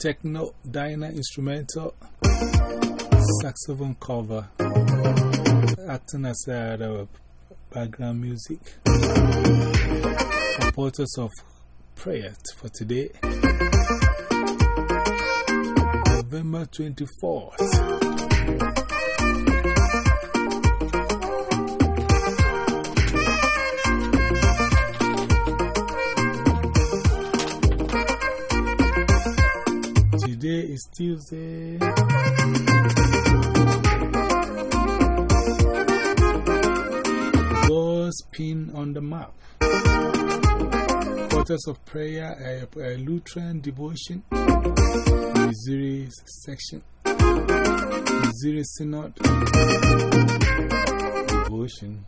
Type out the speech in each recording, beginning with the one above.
Tekno, Diana instrumental, saxophone cover, acting as uh, background music. Supporters of prayer for today, November 24th. Tuesday. Pin on the map. Portals of Prayer, a, a Lutheran devotion, Missouri section, Missouri Synod devotion.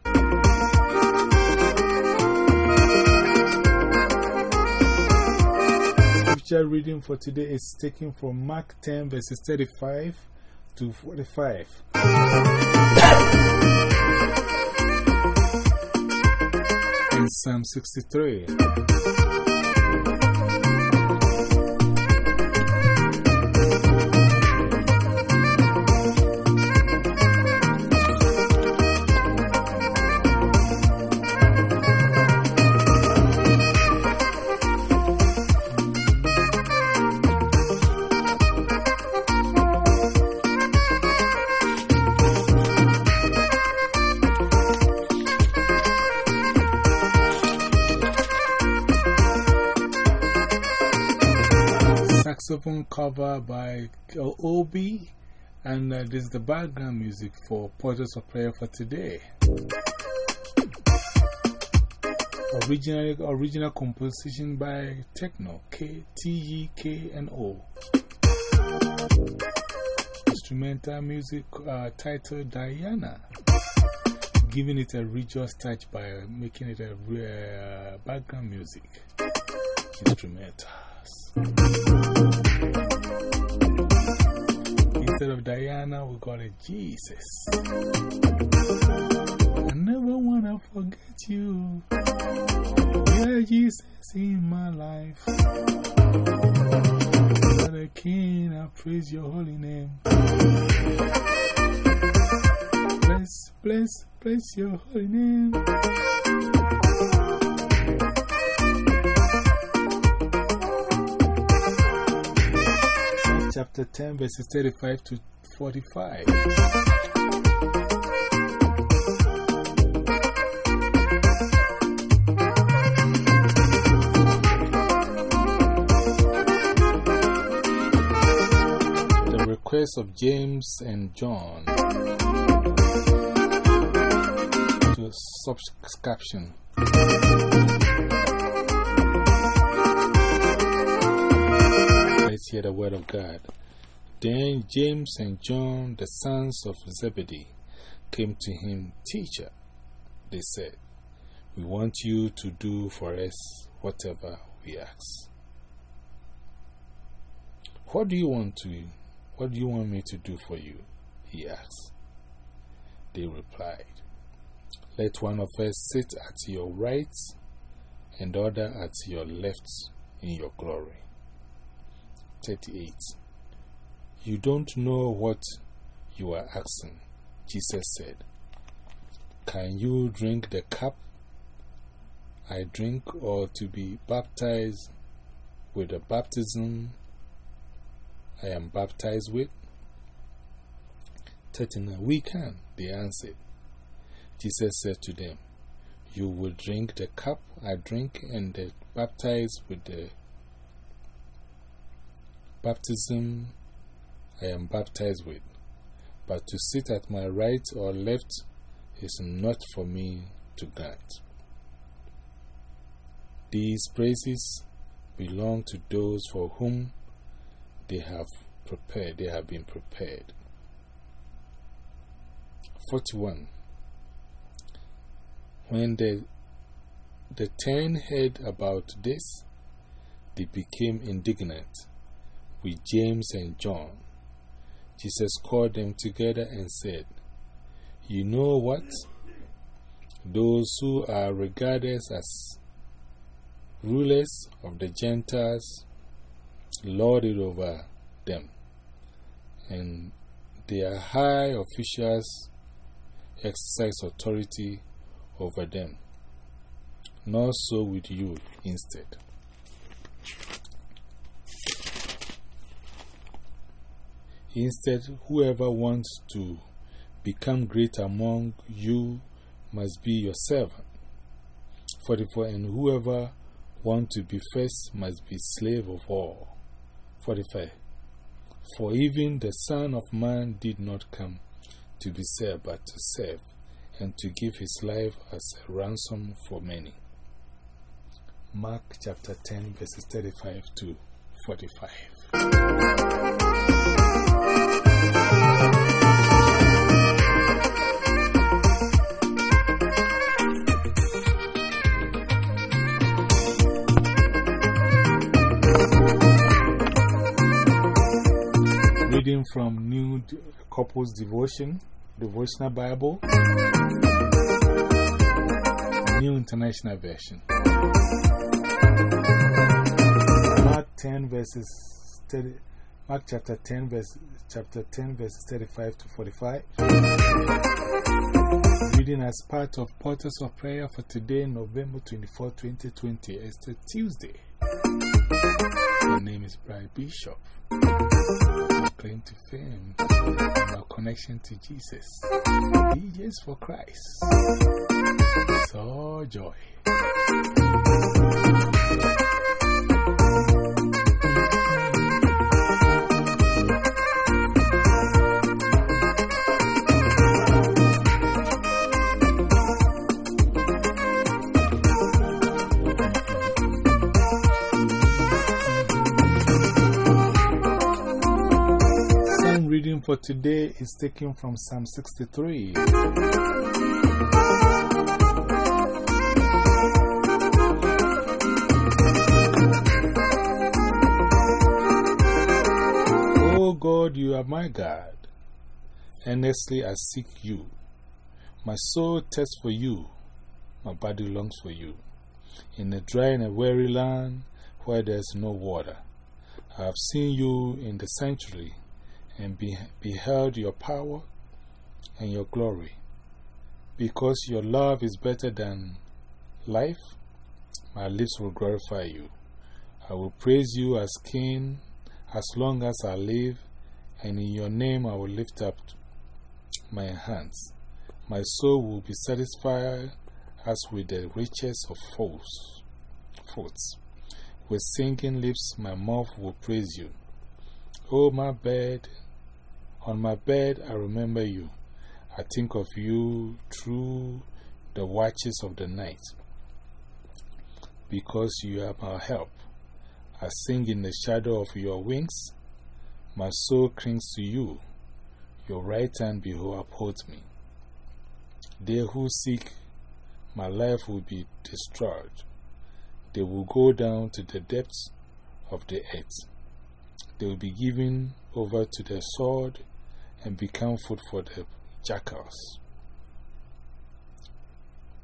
Scripture reading for today is taken from Mark 10, verses 35 to 45. and Psalm 63. Cover by Obi, and uh, this is the background music for Portals of Prayer for today. Original, original composition by Tekno, K T E K N O. Instrumental music uh, titled Diana, giving it a religious touch by making it a uh, background music. Instrumentals. Instead of Diana, we call it Jesus. I never want to forget you. Yeah, Jesus in my life. You're the King, I praise your holy name. Bless, bless, bless your holy name. Chapter 10, verses 35 to 45. The request of James and John to subscription. Let's hear the word of God. Then James and John, the sons of Zebedee, came to him, Teacher, they said, We want you to do for us whatever we ask. What do you want to what do you want me to do for you? He asked. They replied, Let one of us sit at your right and the other at your left in your glory. 38. You don't know what you are asking, Jesus said. Can you drink the cup I drink or to be baptized with the baptism I am baptized with? 39. We can, they answered. Jesus said to them, You will drink the cup I drink and be baptized with the baptism I am baptized with. But to sit at my right or left is not for me to grant. These praises belong to those for whom they have prepared, they have been prepared. 41. When the, the ten heard about this, they became indignant with James and John. Jesus called them together and said, You know what? Those who are regarded as rulers of the Gentiles lord it over them, and their high officials exercise authority over them. Not so with you instead. Instead, whoever wants to become great among you must be your servant. 44. And whoever wants to be first must be slave of all. 45. For even the Son of Man did not come to be served, but to serve, and to give his life as a ransom for many. Mark chapter 10, verses 35 to 45. Reading from New Couples Devotion, Devotional Bible, New International Version. Mark 10 verses 30, Mark chapter 10 verse, chapter 10 verses 35 to 45. Reading as part of Portals of Prayer for today, November 24, 2020. It's the Tuesday. My name is Brian Bishop claim to fame our connection to Jesus. DJs for Christ. It's all joy. Today is taken from Psalm 63. Oh God, you are my God. Earnestly I seek you. My soul thirsts for you, my body longs for you. In a dry and a weary land where there is no water, I have seen you in the sanctuary and be, beheld your power and your glory. Because your love is better than life, my lips will glorify you. I will praise you as King as long as I live, and in your name I will lift up my hands. My soul will be satisfied as with the riches of fools. Foods. With singing lips, my mouth will praise you. O my bed on my bed, I remember you. I think of you through the watches of the night. Because you are my help. I sing in the shadow of your wings. My soul clings to you. Your right hand behold upholds me. They who seek my life will be destroyed. They will go down to the depths of the earth. They will be given over to the sword and become food for the jackals.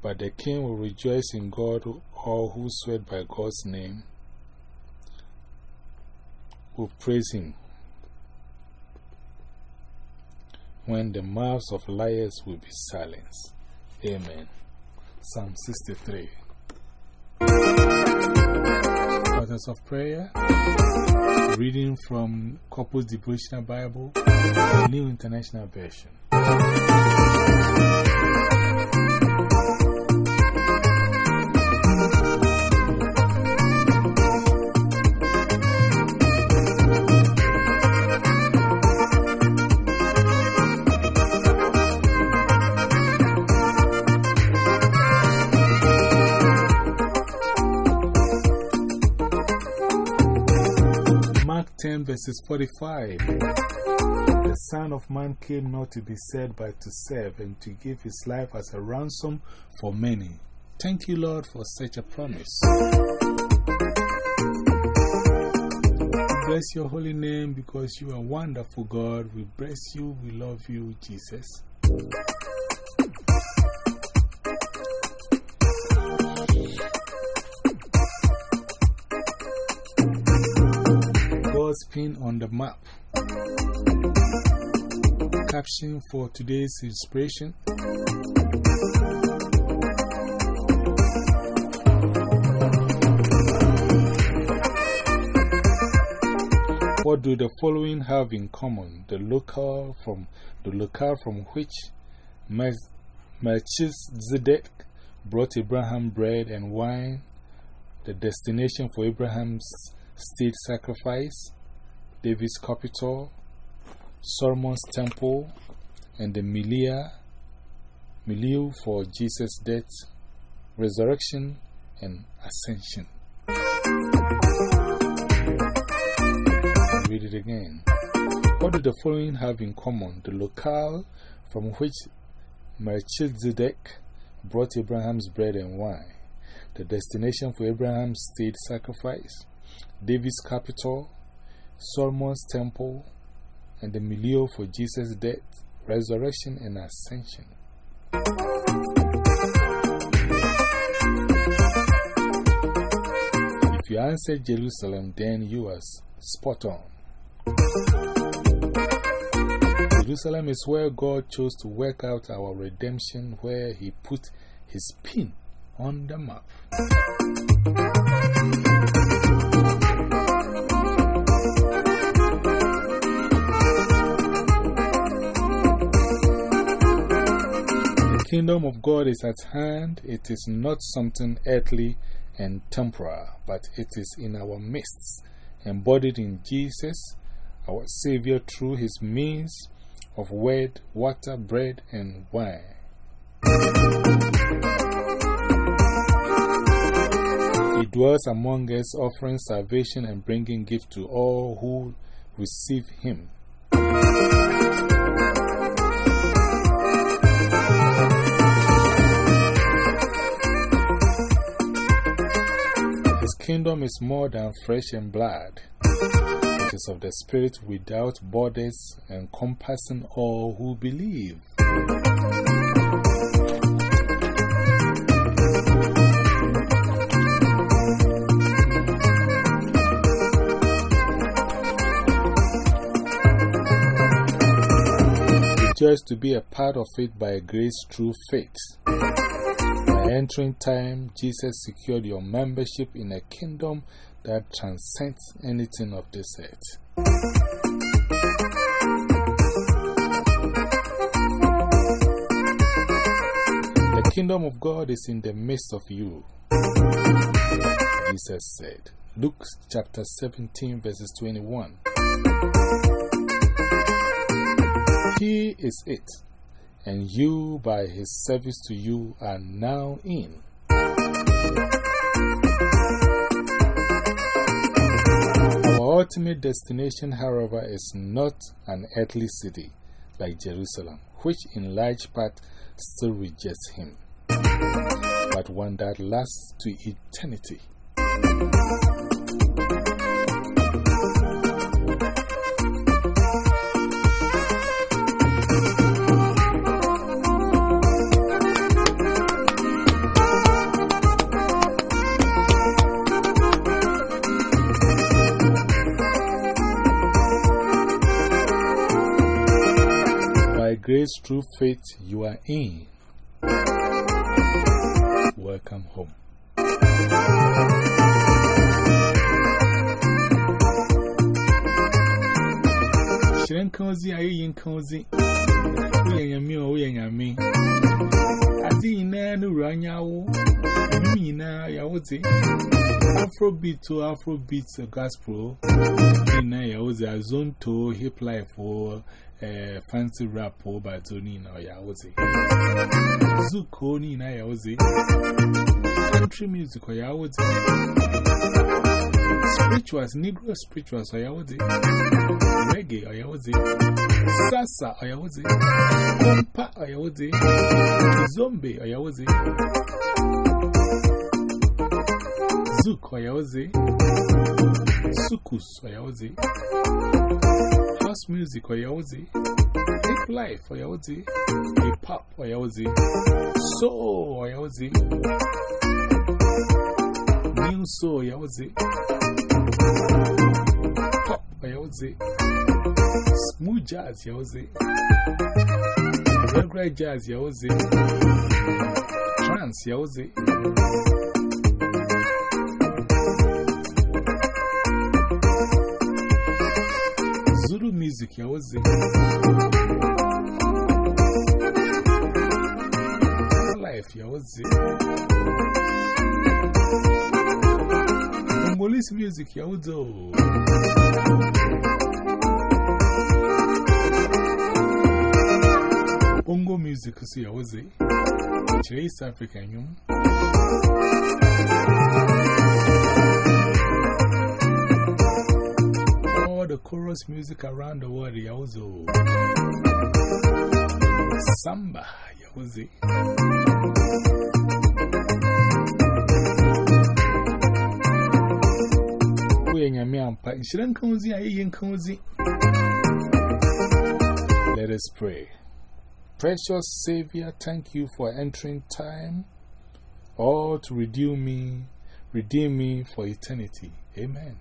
But the king will rejoice in God, all who swear by God's name will praise him. When the mouths of liars will be silenced. Amen. Psalm 63. Of Prayer. Reading from Couples Devotional Bible, New International Version. 10 verses 45 The Son of Man came not to be served but to serve and to give his life as a ransom for many. Thank you, Lord, for such a promise. Bless your holy name because you are wonderful, God. We bless you. We love you, Jesus. Pin on the map. Caption for today's inspiration. What do the following have in common? The local from, the locale from which Melchizedek brought Abraham bread and wine, the destination for Abraham's state sacrifice, David's capital, Solomon's temple, and the milieu for Jesus' death, resurrection, and ascension. Read it again. What do the following have in common? The locale from which Melchizedek brought Abraham's bread and wine, the destination for Abraham's state sacrifice, David's capital, Solomon's temple, and the milieu for Jesus' death, resurrection, and ascension. If you answer Jerusalem, then you are spot on. Jerusalem is where God chose to work out our redemption, where He put His pin on the map. Kingdom of God is at hand. It is not something earthly and temporal, but it is in our midst, embodied in Jesus, our Savior, through His means of word, water, bread, and wine. He dwells among us, offering salvation and bringing gift to all who receive Him. Kingdom is more than flesh and blood it is of the Spirit without borders, encompassing all who believe. Just to be a part of it by grace through faith. Entering time, Jesus secured your membership in a kingdom that transcends anything of this earth. The kingdom of God is in the midst of you, Jesus said. Luke chapter 17, verses 21. He is it, and you, by his service to you, are now in. Our ultimate destination, however, is not an earthly city like Jerusalem, which in large part still rejects him, but one that lasts to eternity. Through faith you are in. Welcome home. Shiren cozy, I ain't cozy. We are me we are me. I didn't know Ranyawo. You know, I was it. Afrobeat to Afrobeat gospel. And I was a zone to hip life for eh, fancy rap or by Tony now, Yawazi. Zukoni na Yawazi. Country music or Yawazi. Spirituals, Negro spirituals or Yawazi. Reggae or Yawazi. Sasa or Yawazi. Kompa or Yawazi. Zombie or Yawazi. Zouk or Yawazi. Soukous or Yawazi house music or yaozi, hip life or yaozi, hip hop or yaozi, soul or yaozi, new soul yaozi, pop or Yawzi. Smooth jazz, Yawzi. Regular jazz, Yawzi. Trance, Yawzi. Zulu music, Yawzi. Life, Yawzi. Congolese music, Yawzi. Bongo music, see, Yawzi. East African, you. Music around the world, Yawzo. Samba, Yawzi. Let us pray. Precious Savior, thank you for entering time, all to redeem me, redeem me for eternity. Amen.